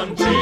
Monty.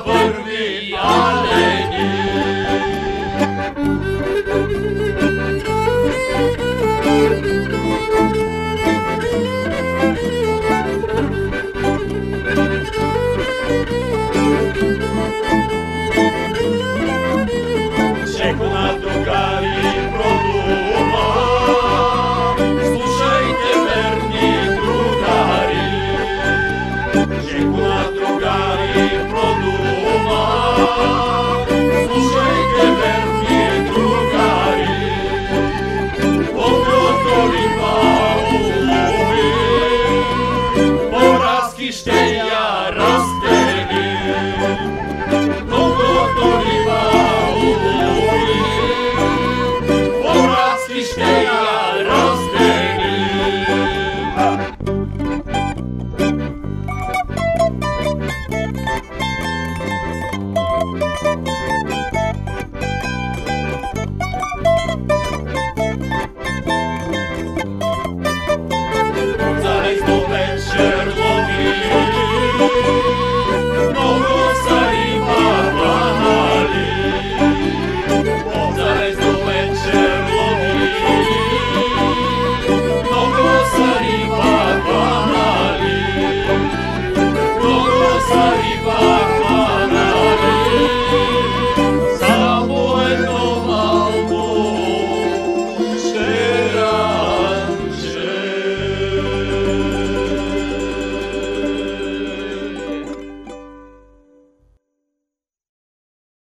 Stay